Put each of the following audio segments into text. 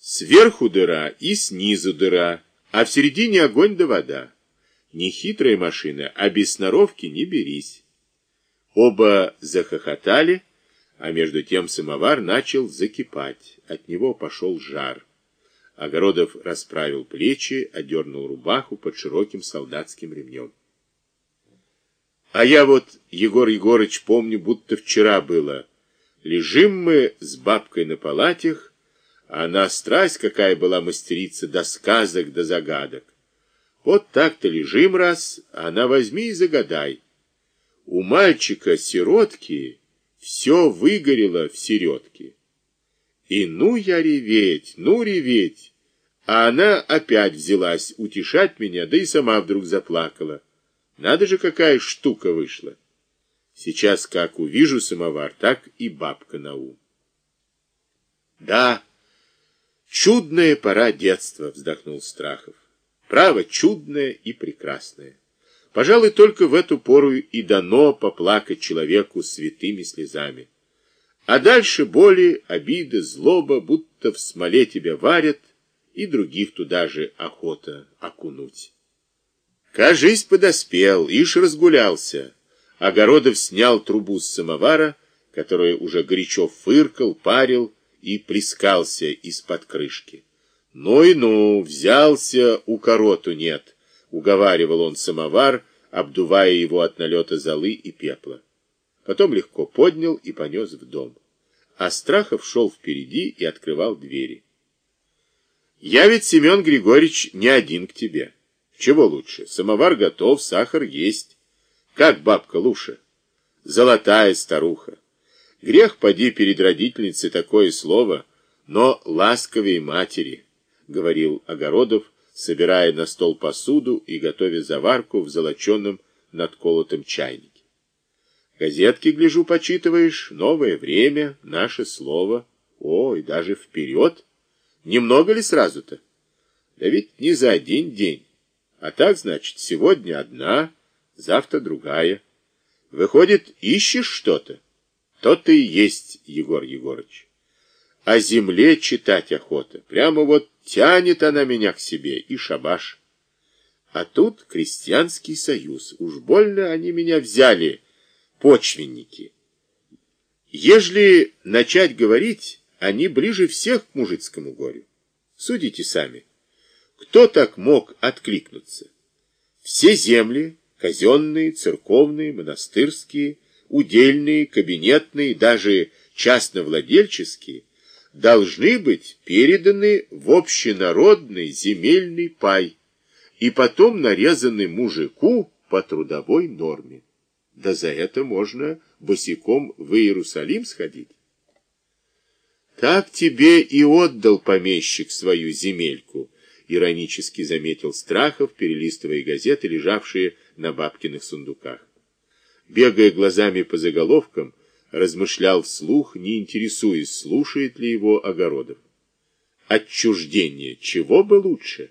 Сверху дыра и снизу дыра, а в середине огонь да вода. Не хитрая машина, а без сноровки не берись. Оба захохотали, а между тем самовар начал закипать. От него пошел жар. Огородов расправил плечи, одернул рубаху под широким солдатским ремнем. А я вот, Егор Егорыч, помню, будто вчера было. Лежим мы с бабкой на палатях, она страсть какая была мастерица до сказок, до загадок. Вот так-то лежим раз, а она возьми и загадай. У мальчика-сиротки все выгорело в середке. И ну я реветь, ну реветь. А она опять взялась утешать меня, да и сама вдруг заплакала. Надо же, какая штука вышла. Сейчас как увижу самовар, так и бабка на ум. Да, чудная пора детства, вздохнул Страхов. Право, чудное и прекрасное. Пожалуй, только в эту пору и дано поплакать человеку святыми слезами. А дальше боли, обиды, злоба, будто в смоле тебя варят, и других туда же охота окунуть. Кажись, подоспел, ишь разгулялся. Огородов снял трубу с самовара, которая уже горячо фыркал, парил и плескался из-под крышки. Ну и ну, взялся, у короту нет, уговаривал он самовар, обдувая его от налета золы и пепла. Потом легко поднял и понес в дом. А Страхов шел впереди и открывал двери. «Я ведь, Семен Григорьевич, не один к тебе». Чего лучше? Самовар готов, сахар есть. Как бабка Луша? Золотая старуха. Грех поди перед родительницей такое слово, но ласковее матери, говорил Огородов, собирая на стол посуду и готовя заварку в золоченном надколотом чайнике. Газетки, гляжу, почитываешь, новое время, наше слово. О, и даже вперед. Немного ли сразу-то? Да ведь не за один день. А так, значит, сегодня одна, завтра другая. Выходит, ищешь что-то? То-то и есть, Егор Егорыч. О земле читать охота. Прямо вот тянет она меня к себе, и шабаш. А тут крестьянский союз. Уж больно они меня взяли, почвенники. Ежели начать говорить, они ближе всех к мужицкому горю. Судите сами. Кто так мог откликнуться? Все земли, казенные, церковные, монастырские, удельные, кабинетные, даже частновладельческие, должны быть переданы в общенародный земельный пай и потом нарезаны мужику по трудовой норме. Да за это можно босиком в Иерусалим сходить. Так тебе и отдал помещик свою земельку, иронически заметил Страхов, перелистывая газеты, лежавшие на бабкиных сундуках. Бегая глазами по заголовкам, размышлял вслух, не интересуясь, слушает ли его Огородов. Отчуждение, чего бы лучше?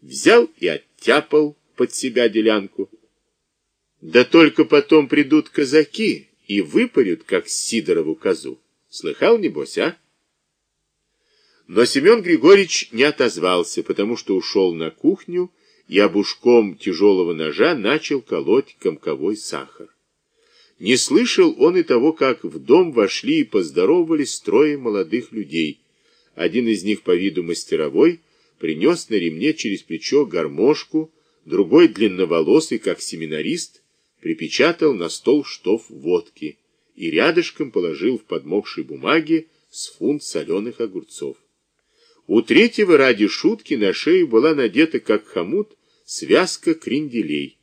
Взял и оттяпал под себя делянку. Да только потом придут казаки и выпарют, как Сидорову козу. Слыхал, небось, а? Но Семен Григорьевич не отозвался, потому что ушел на кухню и обушком тяжелого ножа начал колоть комковой сахар. Не слышал он и того, как в дом вошли и поздоровались трое молодых людей. Один из них по виду мастеровой принес на ремне через плечо гармошку, другой длинноволосый, как семинарист, припечатал на стол штоф водки и рядышком положил в подмокшей бумаге с фунт соленых огурцов. У третьего ради шутки на шею была надета, как хомут, связка кренделей.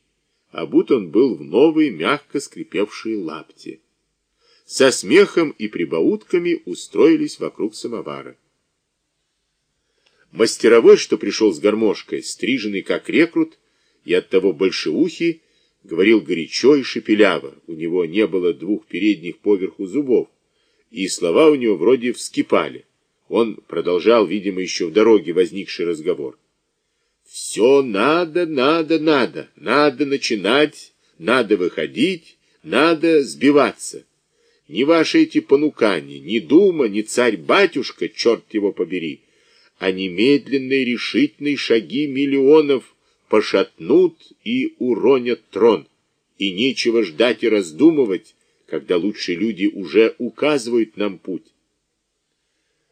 Обут он был в новые, мягко скрипевшие лапти. Со смехом и прибаутками устроились вокруг самовара. Мастеровой, что пришел с гармошкой, стриженный как рекрут, и оттого большеухий, говорил горячо и шепеляво. У него не было двух передних поверху зубов, и слова у него вроде вскипали. Он продолжал, видимо, еще в дороге возникший разговор. «Все надо, надо, надо. Надо начинать, надо выходить, надо сбиваться. Ни ваши эти понукания, ни дума, ни царь-батюшка, черт его побери, а немедленные решительные шаги миллионов пошатнут и уронят трон. И нечего ждать и раздумывать, когда лучшие люди уже указывают нам путь.